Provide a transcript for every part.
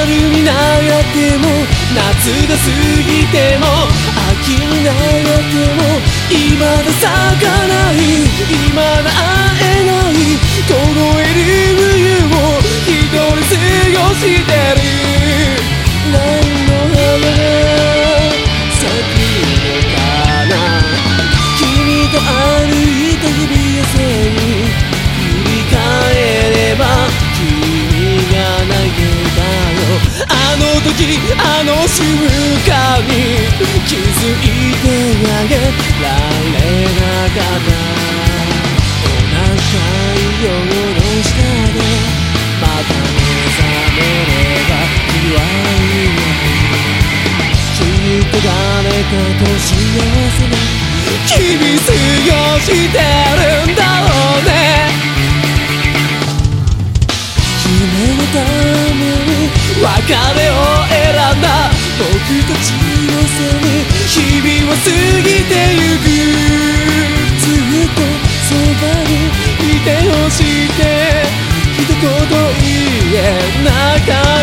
春になっても夏が過ぎても秋になっても未だ咲かない未だ会えないの瞬間に気づいてあげられなかったお腹い夜の下でまた目覚めれば君はいなきっと誰かと幸せな日々過ごしてるんだろうね夢のために別れを僕たちのせい日々は過ぎてゆくずっとそばにいてほしいって一言言えなかった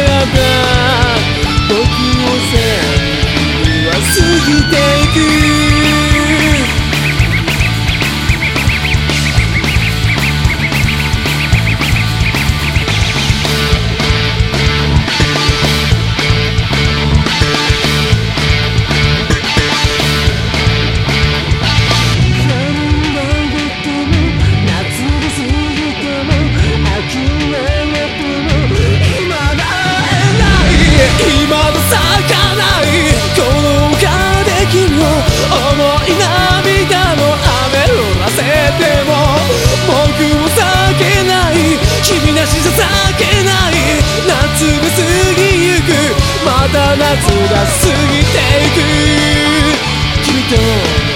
夏が過ぎていく。君と